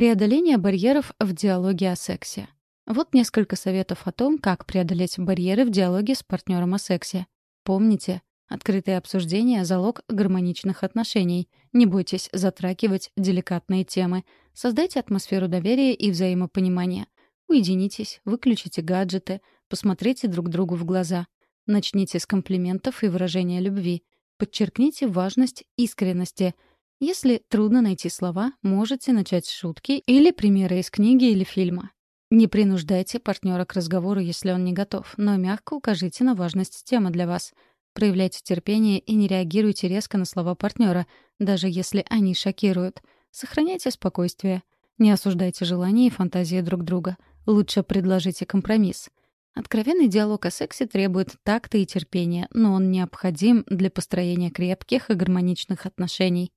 Преодоление барьеров в диалоге о сексе. Вот несколько советов о том, как преодолеть барьеры в диалоге с партнером о сексе. Помните, открытое обсуждение — залог гармоничных отношений. Не бойтесь затрагивать деликатные темы. Создайте атмосферу доверия и взаимопонимания. Уединитесь, выключите гаджеты, посмотрите друг другу в глаза. Начните с комплиментов и выражения любви. Подчеркните важность искренности — если трудно найти слова, можете начать с шутки или примеры из книги или фильма. Не принуждайте партнера к разговору, если он не готов, но мягко укажите на важность темы для вас. Проявляйте терпение и не реагируйте резко на слова партнера, даже если они шокируют. Сохраняйте спокойствие. Не осуждайте желания и фантазии друг друга. Лучше предложите компромисс. Откровенный диалог о сексе требует такта и терпения, но он необходим для построения крепких и гармоничных отношений.